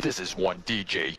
This is one DJ.